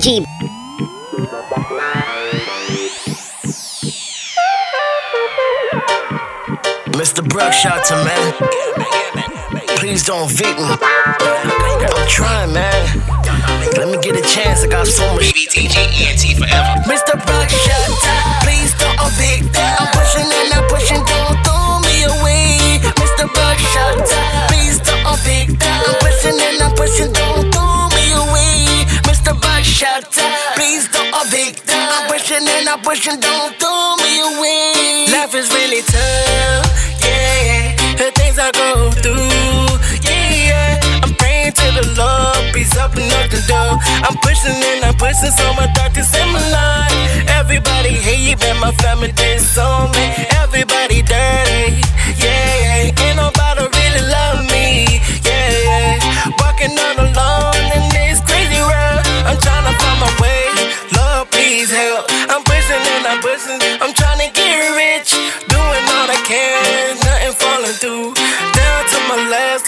G. Mr. Brook, shout to man. Please don't beat me. I'm trying, man. Let me get a chance. I got so much. BTG forever. Mr. Brook, shout to. Please don't evict. Me. I'm pushing and I'm pushing. Don't throw me away. Mr. Brook, shout to. Please don't evict. I'm To. Please don't evict. I'm pushing and I'm pushing. Don't throw me away. Life is really tough. Yeah, the things I go through. Yeah. I'm praying to the Lord, please open up the door. I'm pushing and I'm pushing so my darkness in my life. Everybody hate, but my family disown me. Everybody Through. Down to my last,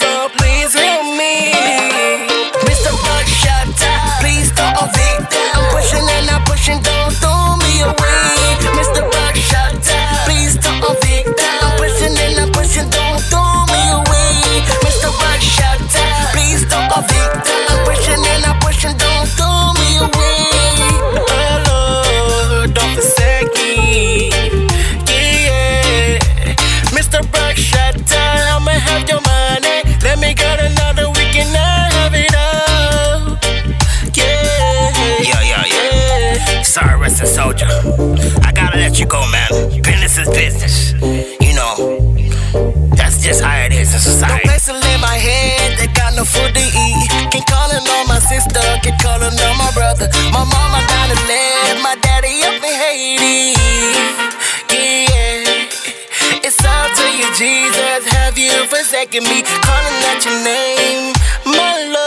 I gotta let you go, man. Business is business. You know, that's just how it is in No society. place to lay my head, they got no food to eat. Keep calling on my sister, keep calling on my brother. My mama down to live, my daddy up in Haiti. Yeah, it's all to you, Jesus. Have you forsaken me? Calling out your name, my love.